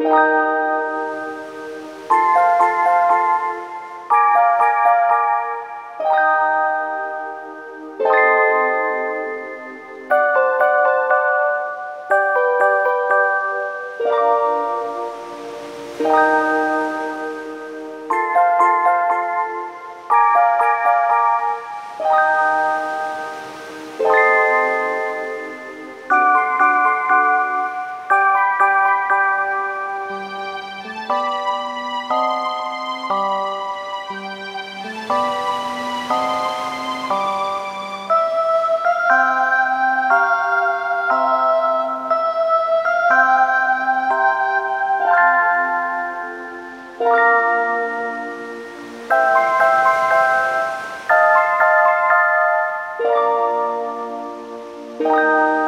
Música Música